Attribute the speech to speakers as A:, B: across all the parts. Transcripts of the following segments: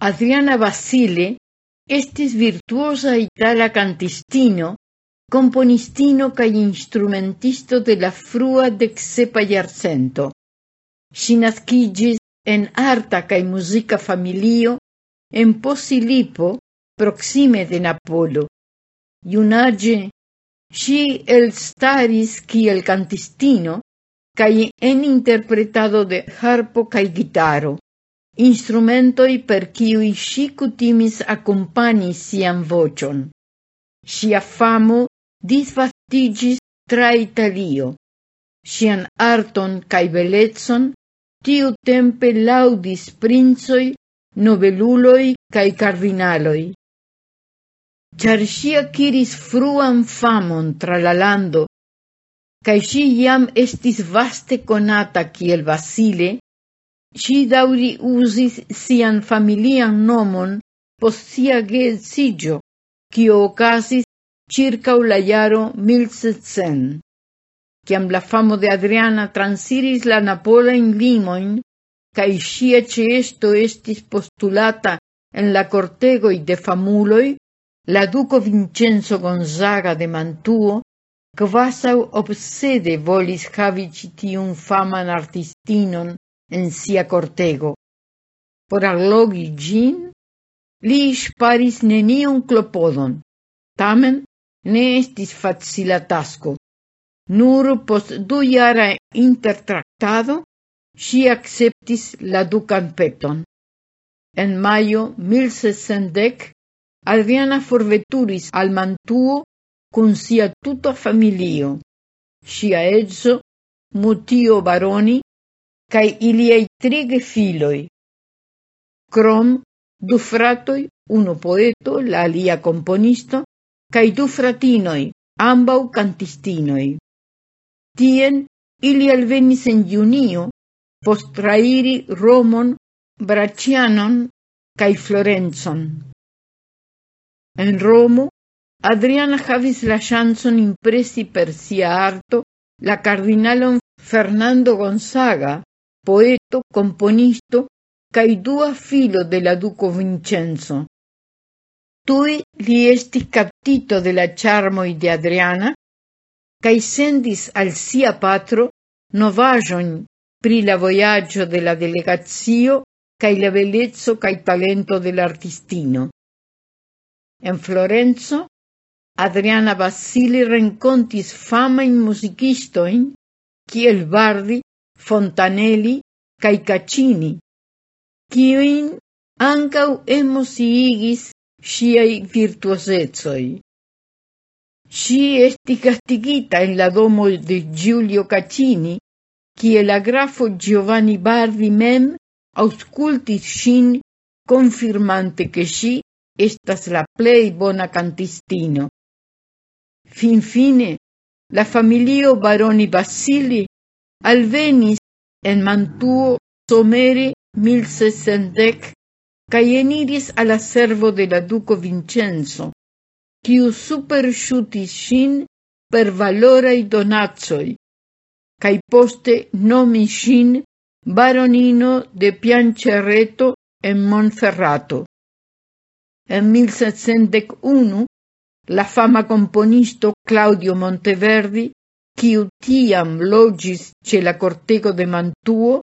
A: Adriana Basile estis virtuosa itala cantistino, componistino cae instrumentisto de la frua dexepa iarcento. Si nascigis en arta cae musica familio en Posilipo, proxime de Napolo. El staris el cantistino, cae en interpretado de harpo cae gitaro instrumentoi per ciui si cutimis accompani sian vocion. Sia famo disvastigis tra Italio. Sian arton cae belezzon tiu tempe laudis princoi, nobeluloi cae cardinaloi. Char si aciris fruan famon tra la lando, cae si iam estis vaste conata kiel Basile, Ŝi dauri usis sian familian nomon post sia geedziĝo, cio ocasis circa la jaro milsescent. La famo de Adriana transiris la napolajn limojn kaj ŝia ĉeesto estis postulata en la cortegoi de famuloi, la duco Vincenzo Gonzaga de Mantuo quasau obsede volis havi citium faman artistinon en sia cortego. Por allogi gin, li sparis nenion clopodon. tamen ne estis facila tasco. Nur post du jara intertractado, si acceptis la ducan peton. En maio 1610, Adriana forveturis al Mantuo con sia tuta familio. Sia edzo, Mutio Baroni, cae iliei tri gefiloj. Krom du fratoj, uno poeto, la alia componisto, cae du fratinoi, ambau cantistinoi. Tien ili alvenis en junio post trairi Romon, Bracianon cae Florenzon. En Romo Adriana havis la chanson impresi per sia arto la cardinalon Fernando Gonzaga, poeto, componisto, cae dua filo de la duco Vincenzo. Tui li estis captito de la charmoi de Adriana cae sendis al sia patro novajon pri la voyaggio de la delegazio cae la bellezzo cae talento dell'artistino. artistino. En Florenzo, Adriana Basili renkontis famajn muzikistojn kiel Bardi Fontanelli cae Caccini, kiuin ancau emosiigis siai virtuosezoi. Si esti castigita in la domo de Giulio Caccini, quie la grafo Giovanni Bardi mem auscultis sin confirmante che si estas la plei bona cantistino. Fin fine, la familio Baroni Basili alvenis en Mantuo somere 1610 cae eniris alla servo de la duko Vincenzo, quiu superŝutis sin per valorei donazzoi, cae poste nomi sin baronino de Piancerreto en Monferrato. En 1701 la fama componisto Claudio Monteverdi kiu tiam loĝis ĉe la kortego de Mantuo,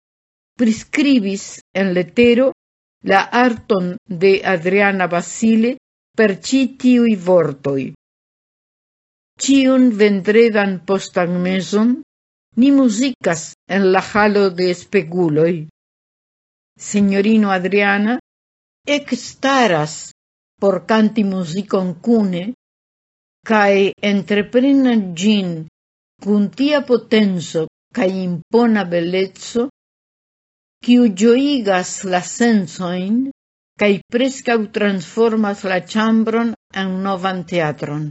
A: en letero la arton de Adriana Basile per ĉi tiuj vortoj. Ĉiun vendredan posttagmezon ni muzicas en la jalo de speguloj. Sinjorino Adriana ekstaras por kanti muzikon kune kaj entreprenas ĝin Cun tia potenco kaj impona bellezzo, kiu gioigas la sensoin kaj prescau transformas la chambron en novan teatron.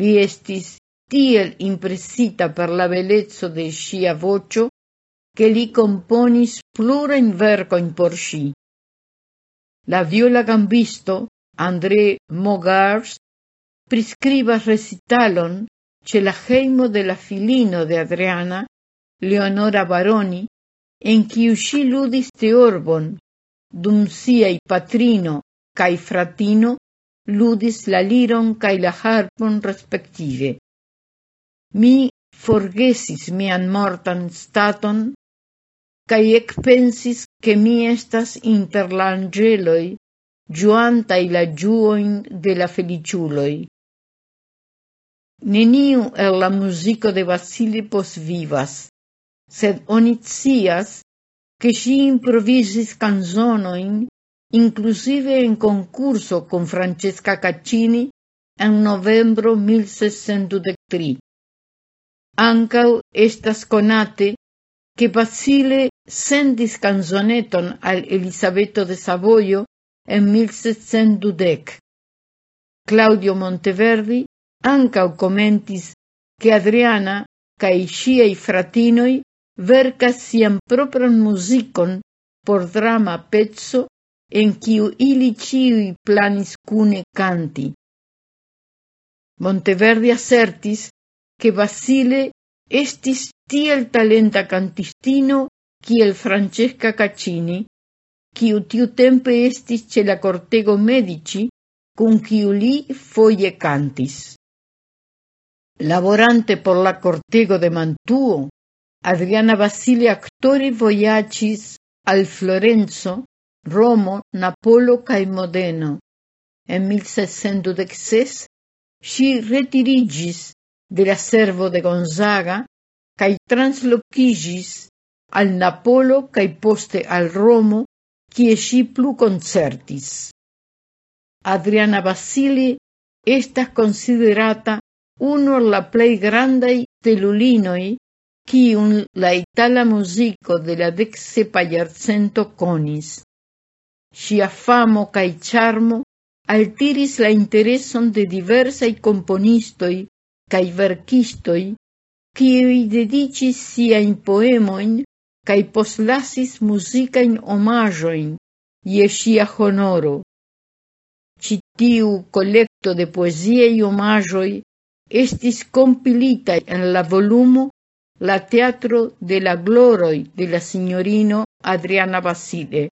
A: Li estis tiel impresita per la bellezzo de ŝia vocio che li componis plurajn verkojn por ŝi. La viola gambisto André Mogars priskribas recitalon ce la heimo de la filino de Adriana, Leonora Baroni, en quiu si ludis teorbon, dum siai patrino cae fratino ludis la liron cae la harpon respective. Mi forgesis mian mortan staton kaj ekpensis che mi estas inter la angeloj, ĝuantaj la ĝuojn de la feliciuloi. Neniu el la muziko de Vasili posvivas, sed oni scias, ke ŝi improvizis kanzonojn, inkluzive en konkurso kun Francesca Caccini en novembro 1633. Ankaŭ estas conate que Basile sendis kanzoneton al Elizabeto de Savojo en 1610. Claudio Monteverdi ancau commentis che Adriana cae sciei fratinoi vercas sian propran musicon por drama pezzo en quiu ili ciui planis cune canti. Monteverdi assertis che Basile estis tiel talenta cantistino kiel Francesca Caccini, quiu tiu tempe estis ce la cortego Medici, cun quiu li foie cantis. Laborante por la cortego de Mantuo, Adriana Basile actori voyacis al Florenzo Romo, Napolo cae Modeno. En 1616 si retirigis de la servo de Gonzaga cae translocigis al Napolo cae poste al Romo, quie si plu concertis. Adriana Basili estas considerata uno la plei grandai telulinoi kiun la itala musico de la dexepa iarcento conis. Sia famo cae charmo altiris la intereson de diversai componistoi cae kaj verkistoj, dedicis sia in poemoin cae poslasis musicain omajoin ie sia honoro. Citiu tiu de poesiei omajoi estis compilita en la volumo La teatro de la gloroi de la signorino Adriana Basile,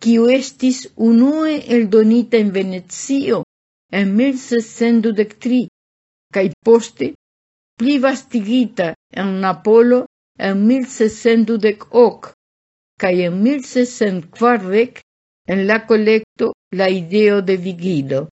A: quiu estis unue eldonita in Venezio en 1623, cae poste pli vastigita en Napolo en 1610 cae en 1640 en la colecto La ideo de Vigilo.